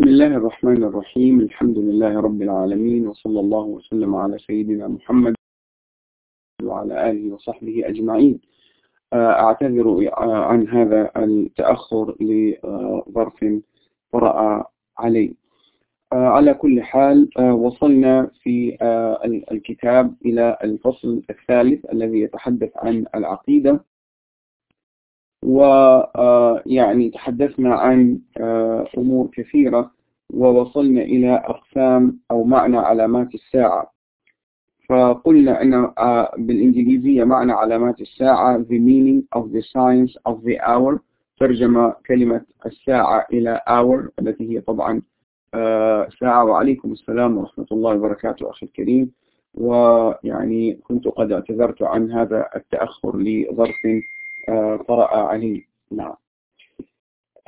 بسم الله الرحمن الرحيم. الحمد لله رب العالمين وصلى الله وسلم على سيدنا محمد وعلى آله وصحبه أجمعين. أعتذر عن هذا التأخر لظرف طرأ علي. على كل حال وصلنا في الكتاب إلى الفصل الثالث الذي يتحدث عن العقيدة. ويعني تحدثنا عن أمور كثيرة ووصلنا إلى أقسام أو معنى علامات الساعة. فقلنا أن بالإنجليزية معنى علامات الساعة the meaning of the signs of the hour. ترجم كلمة الساعة إلى hour التي هي طبعا ساعة. وعليكم السلام ورحمة الله وبركاته أخي الكريم. ويعني كنت قد اعتذرت عن هذا التأخر لظرف طرأ علي. نعم.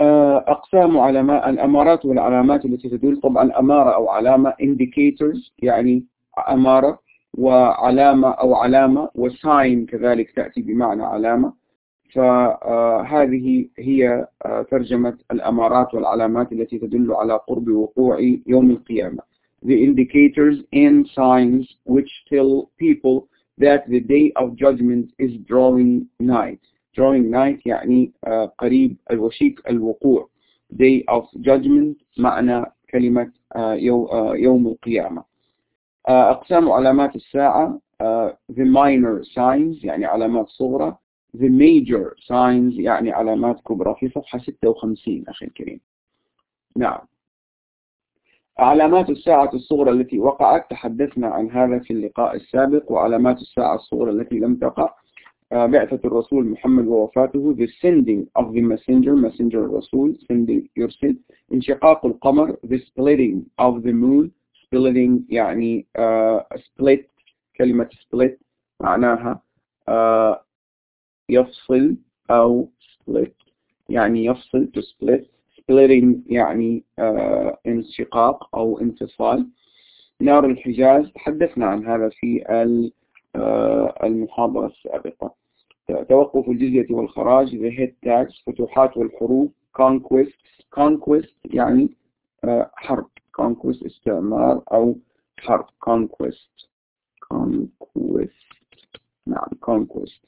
أقسام علامات الأمارات والعلامات التي تدل. طبعا أمارة أو علامة indicators يعني أمارة وعلامة أو علامة وساين كذلك تأتي بمعنى علامة. فهذه هي ترجمة الأمارات والعلامات التي تدل على قرب وقوع يوم القيامة. The indicators and signs which tell people that the day of judgment is drawing nigh. Drawing night يعني قريب الوشيك الوقوع day of judgment معنى كلمة يوم القيامة. أقسام علامات الساعة the minor signs يعني علامات صغرى the major signs يعني علامات كبرى في صفحة 56 أخي الكريم. نعم. علامات الساعة الصغرى التي وقعت تحدثنا عن هذا في اللقاء السابق وعلامات الساعة الصغرى التي لم تقع بعثة الرسول محمد ووفاته the sending of the messenger messenger الرسول sending يرسل انشقاق القمر the splitting of the moon splitting يعني uh, split كلمة split معناها uh, يفصل أو split يعني يفصل to split splitting يعني uh, انشقاق أو انفصال. نار الحجاز تحدثنا عن هذا في المحاضرة السابقة. توقف الجزية والخراج the head tax فتوحات والحروب conquest conquest يعني حرب. conquest استعمار أو حرب. conquest conquest. نعم conquest.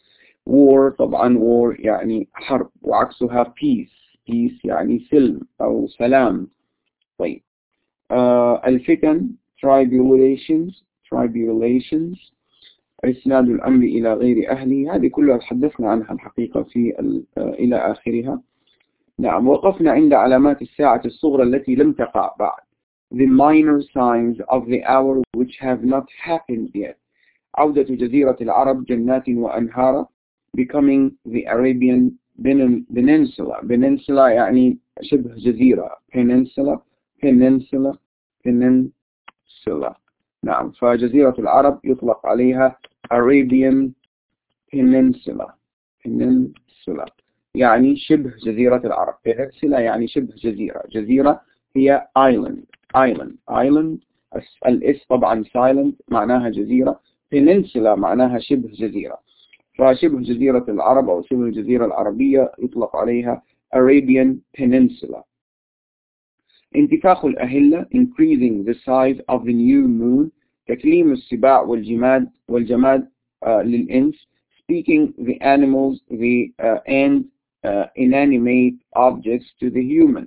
war طبعا war يعني حرب. وعكسها peace. peace يعني سلم أو سلام. طيب. آه الفتن tribulations tribulations. إسناد الأمر إلى غير أهله هذه كلها تحدثنا عنها الحقيقة في إلى آخرها. نعم وقفنا عند علامات الساعة الصغرى التي لم تقع بعد. The minor signs of the hour which have not happened yet. عودة جزيرة العرب جنات وأنهار becoming the Arabian peninsula. Peninsula يعني شبه جزيرة. Peninsula peninsula peninsula. نعم فجزيرة العرب يطلق عليها Arabian Peninsula. Peninsula. يعني شبه جزيرة العرب. Peninsula يعني شبه جزيرة. جزيرة هي island. Island. Island. الإس طبعا silent معناها جزيرة. Peninsula معناها شبه جزيرة. فشبه جزيرة العرب أو شبه الجزيرة العربية يطلق عليها Arabian Peninsula. انتفاخ الأهلة increasing the size of the new moon تكليم السباع والجماد والجماد uh, للإنس speaking the animals the uh, and uh, inanimate objects to the human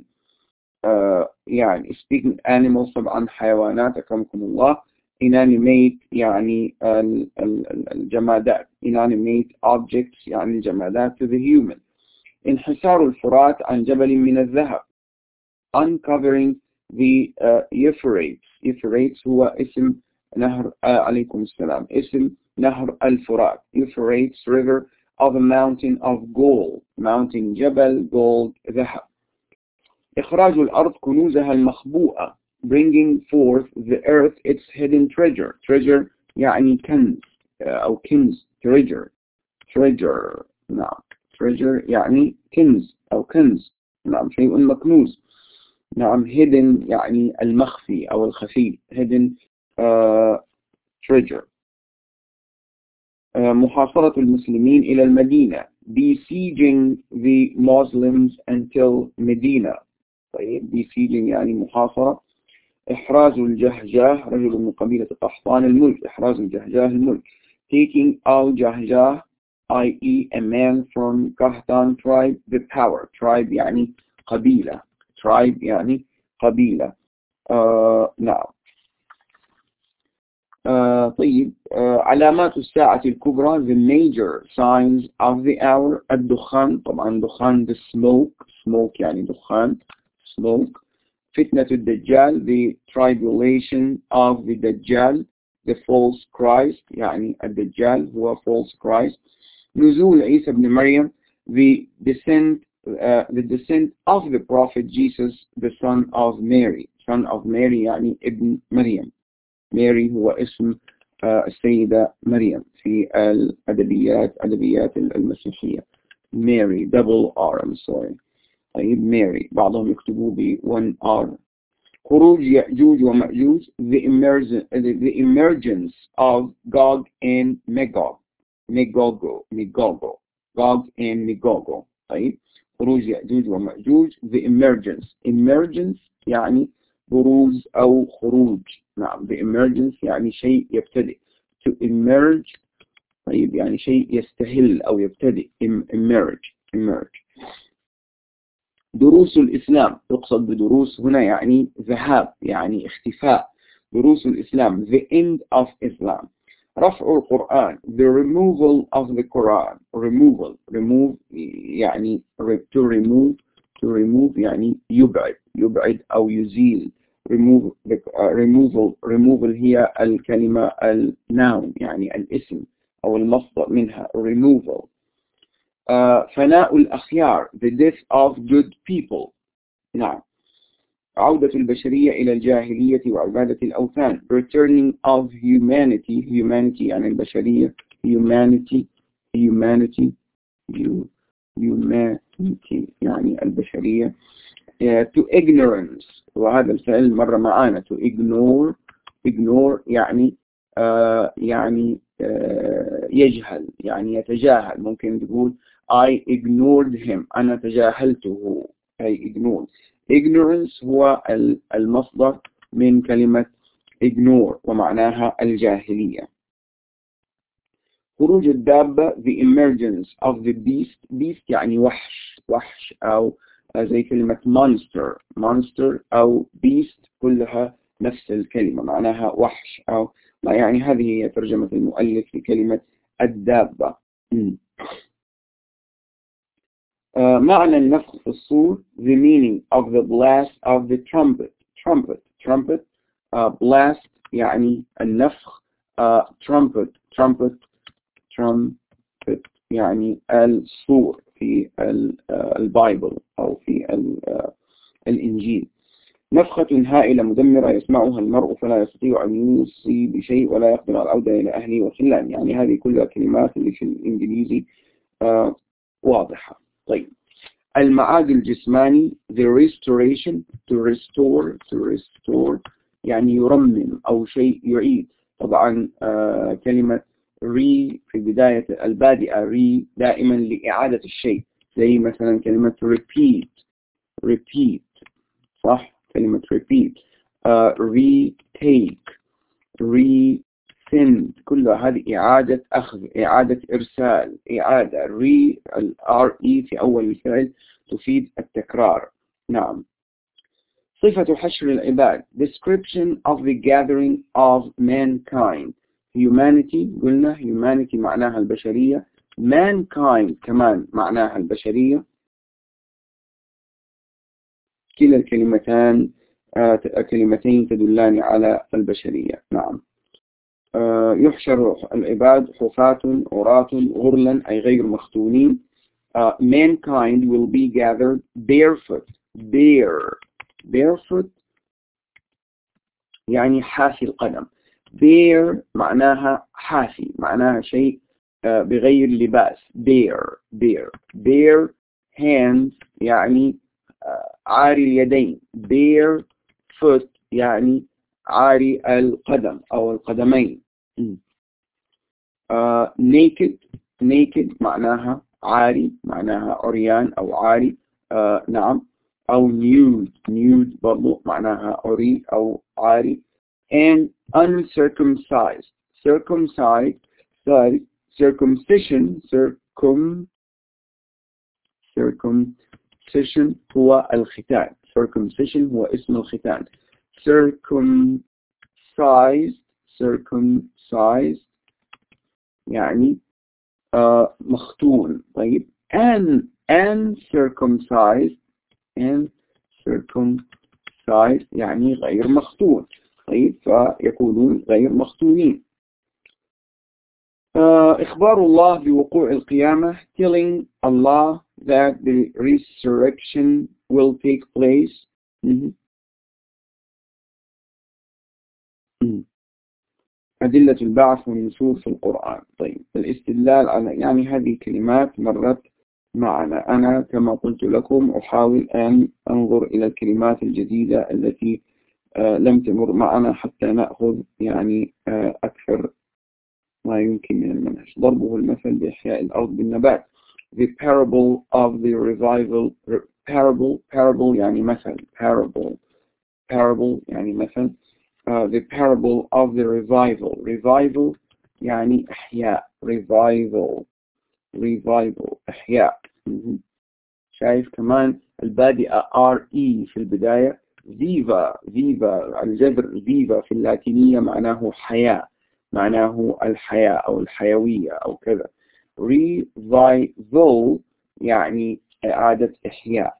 uh, يعني speaking animals طبعا حيوانات أكرمكم الله inanimate يعني الجمادات inanimate objects يعني الجمادات to the human انحسار الفرات عن جبل من الذهب uncovering the uh, Euphrates Euphrates هو اسم نهر آه عليكم السلام اسم نهر الفرات Euphrates river of a mountain of gold mountain جبل gold ذهب إخراج الأرض كنوزها المخبوءة bringing forth the earth its hidden treasure treasure يعني كنز أو كنز treasure treasure نعم treasure يعني كنز أو كنز نعم شيء مكنوز نعم hidden يعني المخفي أو الخفي hidden uh, treasure. uh, محاصرة المسلمين إلى المدينة besieging the Muslims until Medina. طيب besieging يعني محاصرة. إحراز الجهجاه رجل من قبيلة قحطان الملك. إحراز الجهجاه الملك. Taking out جهجاه i.e. a man from Kahtan tribe the power. Tribe يعني قبيلة. Tribe يعني قبيلة. آه نعم. آه طيب آه علامات الساعة الكبرى the major signs of the hour الدخان طبعا دخان the smoke smoke يعني دخان smoke فتنة الدجال the tribulation of the دجال the false Christ يعني الدجال هو false Christ نزول عيسى بن مريم the descent uh, the descent of the prophet Jesus the son of Mary son of Mary يعني ابن مريم ماري هو اسم uh, السيدة مريم في الأدبيات أدبيات المسيحية. ماري double R I'm sorry. طيب ماري بعضهم يكتبوه ب 1 R. خروج يأجوج ومأجوج the emergence, the emergence of Gog and Magog. Megogo Megogo. Gog and Megogo. طيب خروج يأجوج ومأجوج the emergence. Emergence يعني بروز أو خروج. نعم the emergence يعني شيء يبتدئ. to emerge طيب يعني شيء يستهل أو يبتدئ. emerge emerge. دروس الإسلام يقصد بدروس هنا يعني ذهاب يعني اختفاء. دروس الإسلام the end of Islam. رفع القرآن the removal of the Quran. Removal remove يعني to remove to remove يعني يبعد. يبعد أو يزيل. Uh, removal removal هي الكلمة الناون يعني الاسم أو المصدر منها. Removal. Uh, فناء الأخيار. The death of good people. نعم. عودة البشرية إلى الجاهلية وعبادة الأوثان. Returning of humanity. Humanity يعني البشرية. Humanity. Humanity. Humanity يعني البشرية. To ignorance. وهذا الفعل مرة معانا. To ignore. Ignore يعني uh, يعني uh, يجهل يعني يتجاهل. ممكن تقول I ignored him. أنا تجاهلته. أي ignored. Ignorance هو المصدر من كلمة ignore ومعناها الجاهلية. خروج الدابة the emergence of the beast. Beast يعني وحش. وحش أو زي كلمة monster. Monster أو beast كلها نفس الكلمة معناها وحش أو يعني هذه هي ترجمة المؤلف لكلمة الدابة. Uh, معنى النفخ في الصور the meaning of the blast of the trumpet. Trumpet. Trumpet. uh, blast يعني النفخ. uh, trumpet. Trumpet. Trumpet يعني الصور. في البايبل أو في الإنجيل. نفخة هائلة مدمرة يسمعها المرء فلا يستطيع أن يوصي بشيء ولا يقدر على العودة إلى أهله وخلان. يعني هذه كلها كلمات اللي في الإنجليزي واضحة. طيب. المعاد الجسماني the restoration to restore to restore يعني يرمم أو شيء يعيد. طبعا آه كلمة re في بداية البادئة re دائما لإعادة الشيء. زي مثلا كلمة repeat. Repeat. صح؟ كلمة repeat. uh, retake. Resend. كلها هذه إعادة أخذ إعادة إرسال. إعادة re ال re في أول الفعل تفيد التكرار. نعم. صفة حشر العباد. Description of the gathering of mankind. Humanity قلنا humanity معناها البشرية. Mankind كمان معناها البشرية. كلا الكلمتان آه كلمتين تدلان على البشرية. نعم. آه يحشر العباد حفاة عراة غرلا أي غير مختونين. uh, mankind will be gathered barefoot. Bare. Barefoot يعني حافي القدم. Bare معناها حافي معناها شيء بغير لباس. Bare bare bare hands يعني عاري اليدين. Bare foot يعني عاري القدم أو القدمين. uh, naked naked معناها عاري معناها عريان أو عاري. نعم. أو nude nude برضو معناها عري أو عاري. and uncircumcised circumcised sorry circumcision circum circumcision هو الختان circumcision هو اسم الختان circumcised circumcised يعني آه مختون طيب and and circumcised and circumcised يعني غير مختون طيب فيكونون غير مختونين uh, إخبار الله بوقوع القيامة telling Allah that the resurrection will take place. mm -hmm. أدلة البعث والنشور في القرآن. طيب. الاستدلال على يعني هذه كلمات مرت معنا. أنا كما قلت لكم أحاول أن أنظر إلى الكلمات الجديدة التي آه لم تمر معنا حتى نأخذ يعني آه أكثر ما يمكن من المنهج. ضربه المثل بإحياء الأرض بالنبات. The parable of the revival parable parable يعني مثل. Parable parable يعني مثل. uh, the parable of the revival. Revival يعني إحياء. Revival revival إحياء. شايف كمان البادئة RE في البداية؟ فيفا فيفا الجذر فيفا في اللاتينية معناه حياة معناه الحياة أو الحيوية أو كذا. revival يعني إعادة إحياء.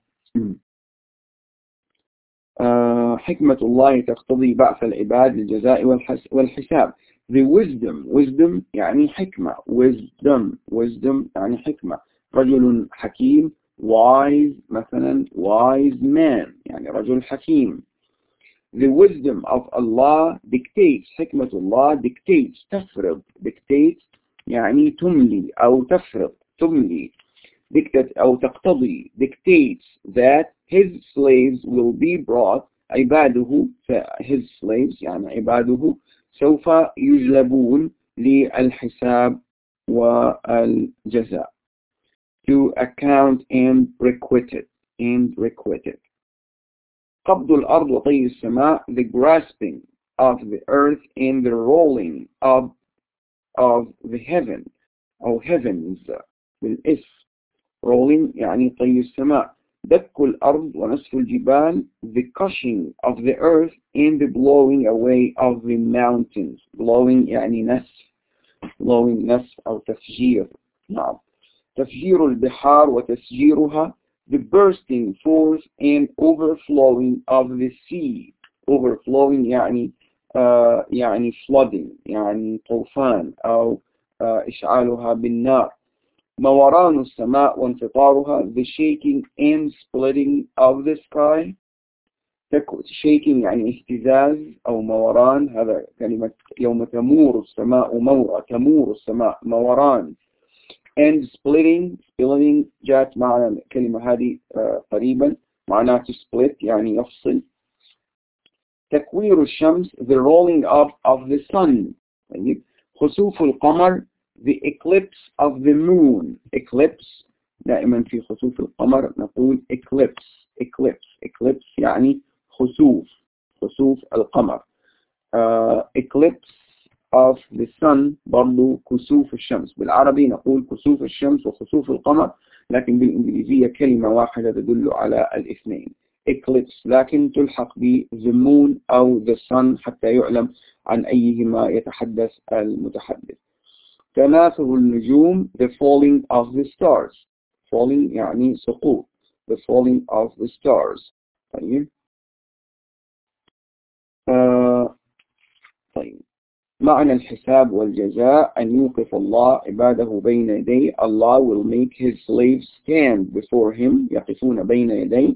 آه حكمة الله تقتضي بعث العباد للجزاء والحساب. The wisdom wisdom يعني حكمة. Wisdom wisdom يعني حكمة. رجل حكيم wise مثلا wise man يعني رجل حكيم the wisdom of Allah dictates حكمة الله dictates تفرض dictates يعني تملي أو تفرض تملي dictate أو تقتضي dictates that his slaves will be brought عباده his slaves يعني عباده سوف يجلبون للحساب والجزاء to account and requited and requited قبض الأرض وطي السماء the grasping of the earth and the rolling of of the heaven أو heavens بالإس rolling يعني طي السماء دك الأرض ونسف الجبال the crushing of the earth and the blowing away of the mountains blowing يعني نسف blowing نسف أو تفجير نعم تفجير البحار وتسجيرها the bursting forth and overflowing of the sea. overflowing يعني آه يعني flooding يعني طوفان أو آه إشعالها بالنار. موران السماء وانفطارها the shaking and splitting of the sky. shaking يعني اهتزاز أو موران هذا كلمة يوم تمور السماء مورا تمور السماء موران and splitting splitting جاءت معنا الكلمة هذه قريبا معناها to split يعني يفصل تكوير الشمس the rolling up of the sun خسوف القمر the eclipse of the moon eclipse دائما في خسوف القمر نقول eclipse eclipse eclipse يعني خسوف خسوف القمر uh, eclipse the sun برضو كسوف الشمس. بالعربي نقول كسوف الشمس وخسوف القمر لكن بالإنجليزية كلمة واحدة تدل على الاثنين. Eclipse لكن تلحق ب the moon أو the sun حتى يعلم عن أيهما يتحدث المتحدث. تناثر النجوم the falling of the stars. Falling يعني سقوط the falling of the stars. طيب. آه طيب. معنى الحساب والجزاء أن يوقف الله عباده بين يديه Allah will make his slaves stand before him يقفون بين يديه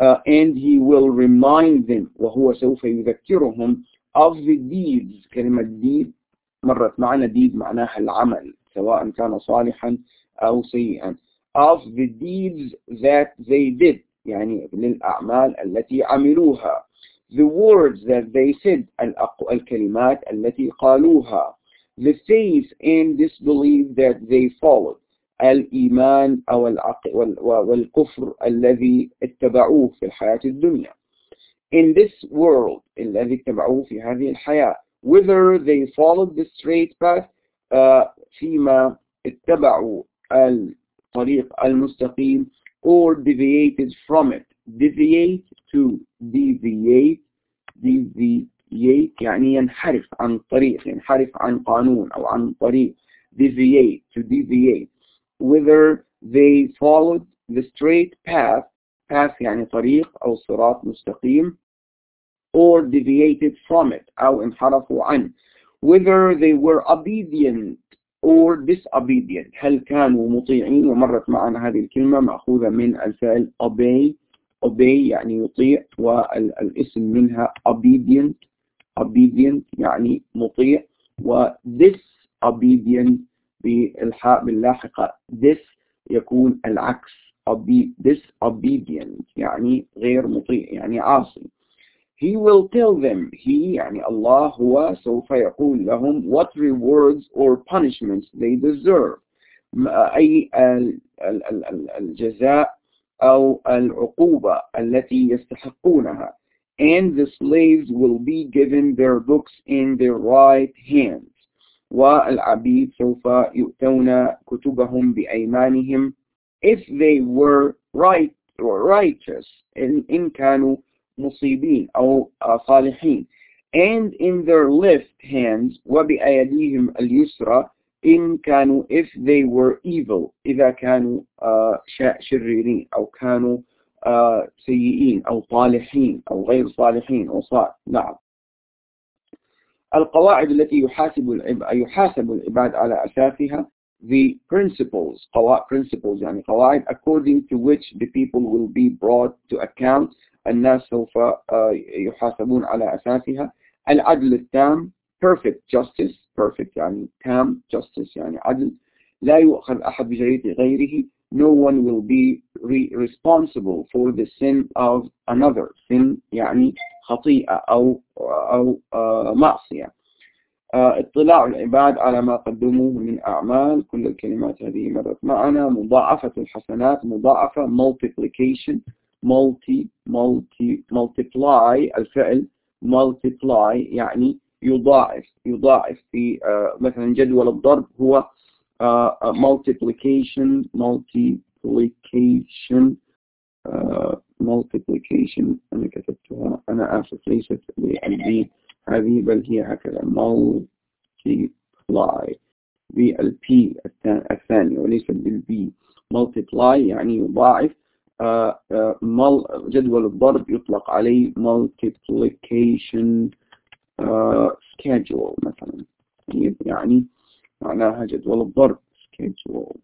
uh, and he will remind them وهو سوف يذكرهم of the deeds. كلمة deed مرت معنا. deed معناها العمل سواء كان صالحا أو سيئا. Of the deeds that they did يعني للأعمال التي عملوها. the words that they said الكلمات التي قالوها the faith and disbelief that they followed الإيمان أو العقل والكفر الذي اتبعوه في الحياة الدنيا in this world الذي اتبعوه في هذه الحياة whether they followed the straight path uh, فيما اتبعوا الطريق المستقيم or deviated from it deviate to deviate deviate يعني ينحرف عن طريق ينحرف عن قانون أو عن طريق deviate to deviate whether they followed the straight path path يعني طريق أو صراط مستقيم or deviated from it أو انحرفوا عنه whether they were obedient or disobedient هل كانوا مطيعين ومرت معنا هذه الكلمة مأخوذة من الفعل obey obey يعني يطيع والاسم منها obedient obedient يعني مطيع و disobedient بالحاء باللاحقة this يكون العكس disobedient يعني غير مطيع يعني عاصي. He will tell them he يعني الله هو سوف يقول لهم what rewards or punishments they deserve. أي الجزاء أو العقوبة التي يستحقونها and the slaves will be given their books in their right hands والعبيد سوف يؤتون كتبهم بأيمانهم if they were right or righteous إن, إن كانوا مصيبين أو صالحين and in their left hands وبأيديهم اليسرى إن كانوا if they were evil إذا كانوا شريرين أو كانوا سيئين أو طالحين أو غير صالحين أو صالح نعم. القواعد التي يحاسب يحاسب العباد على أساسها the principles قواعد principles يعني قواعد according to which the people will be brought to account الناس سوف يحاسبون على أساسها. العدل التام perfect justice perfect يعني تام justice يعني عدل. لا يؤخذ أحد بجريدة غيره. No one will be re responsible for the sin of another. sin يعني خطيئة أو أو معصية. اطلاع العباد على ما قدموه من أعمال. كل الكلمات هذه مرت معنا. مضاعفة الحسنات. مضاعفة multiplication. multi multi multiply الفعل multiply يعني يضاعف يضاعف في مثلا جدول الضرب هو multiplication multiplication multiplication. أنا كتبتها أنا آسف ليست بال B هذه بل هي هكذا multiply. بال P الثانية وليس بال B multiply يعني يضاعف جدول الضرب يطلق عليه multiplication. Schedule مثلا. يعني معناها جدول الضرب. schedule.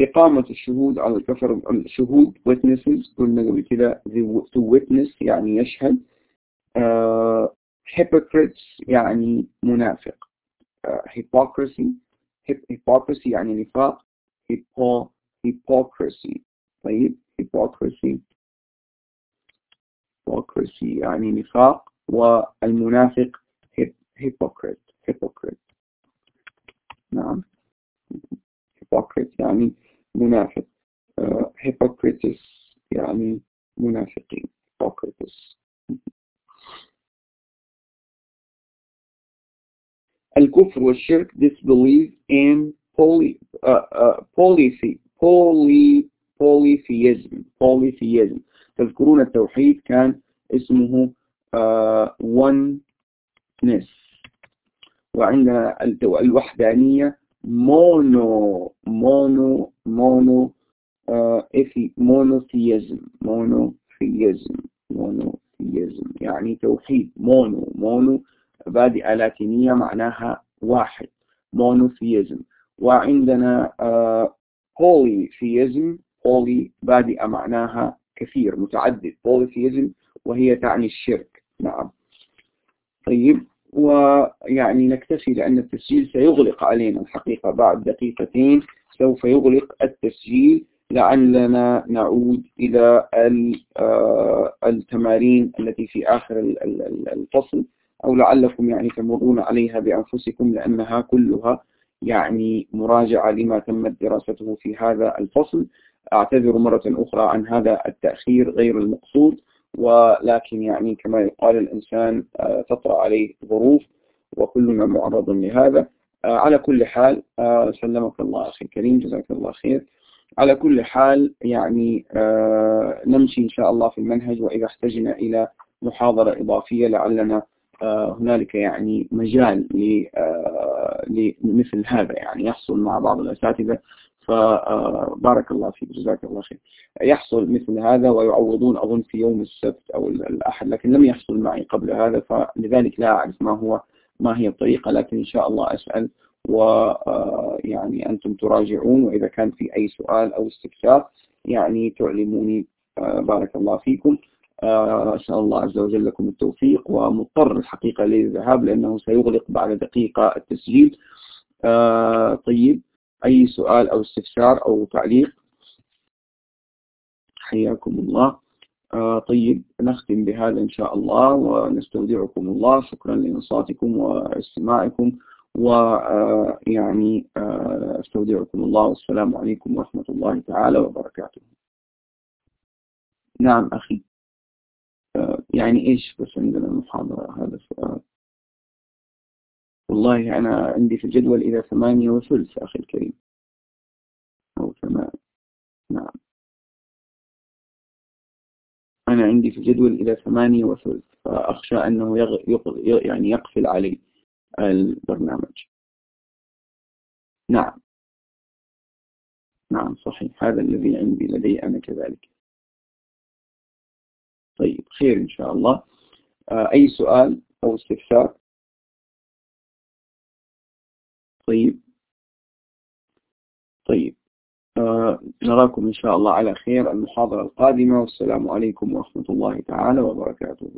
إقامة الشهود على الكفر الشهود witnesses قلنا قبل كده to witness يعني يشهد. uh, hypocrites يعني منافق. uh, hypocrisy. Hypocrisy يعني نفاق. hypocrisy طيب hypocrisy hypocrisy يعني نفاق والمنافق hypocrite hypocrite نعم hypocrite يعني منافق uh, hypocrites يعني منافقين hypocrites الكفر والشرك disbelief in poly, uh, uh, polytheism بولي بوليثيزم بوليثيزم تذكرون التوحيد كان اسمه آه، oneness. وعندنا الوحدانية mono mono mono thei monotheism monotheism monotheism يعني توحيد. mono mono بادئة لاتينية معناها واحد. monotheism وعندنا آه، polytheism. Poly بادئة معناها كثير متعدد. Polytheism وهي تعني الشرك. نعم. طيب. ويعني نكتفي لأن التسجيل سيغلق علينا الحقيقة بعد دقيقتين. سوف يغلق التسجيل. لعلنا نعود إلى التمارين التي في آخر الفصل أو لعلكم يعني تمرون عليها بأنفسكم لأنها كلها يعني مراجعة لما تمت دراسته في هذا الفصل. أعتذر مرة أخرى عن هذا التأخير غير المقصود ولكن يعني كما يقال الإنسان آه، تطرأ عليه ظروف وكلنا معرض لهذا. آه، على كل حال آه، سلمك الله أخي الكريم جزاك الله خير. على كل حال يعني نمشي إن شاء الله في المنهج وإذا احتجنا إلى محاضرة إضافية لعلنا هنالك يعني مجال لمثل هذا يعني يحصل مع بعض الأساتذة. فبارك الله فيك جزاك الله خير. يحصل مثل هذا ويعوضون أظن في يوم السبت أو الأحد لكن لم يحصل معي قبل هذا فلذلك لا أعرف ما هو ما هي الطريقة لكن إن شاء الله أسأل ويعني أنتم تراجعون وإذا كان في أي سؤال أو استفسار يعني تعلموني. بارك الله فيكم. أسأل الله عز وجل لكم التوفيق ومضطر الحقيقة للذهاب لأنه سيغلق بعد دقيقة التسجيل. طيب أي سؤال أو استفسار أو تعليق؟ حياكم الله. آه طيب نختم بهذا إن شاء الله ونستودعكم الله. شكرا لإنصاتكم واستماعكم ويعني آه, آه استودعكم الله. والسلام عليكم ورحمة الله تعالى وبركاته. نعم أخي. آه يعني إيش بس عندنا المحاضرة؟ هذا السؤال والله أنا عندي في الجدول إلى ثمانية وثلث أخي الكريم. أو ثمان نعم. أنا عندي في الجدول إلى ثمانية وثلث فأخشى أنه يغ... يغ... يعني يقفل علي البرنامج. نعم. نعم صحيح. هذا الذي عندي لدي أنا كذلك. طيب خير إن شاء الله. آه، أي سؤال أو استفسار؟ طيب. طيب. آه نراكم إن شاء الله على خير المحاضرة القادمة والسلام عليكم ورحمة الله تعالى وبركاته.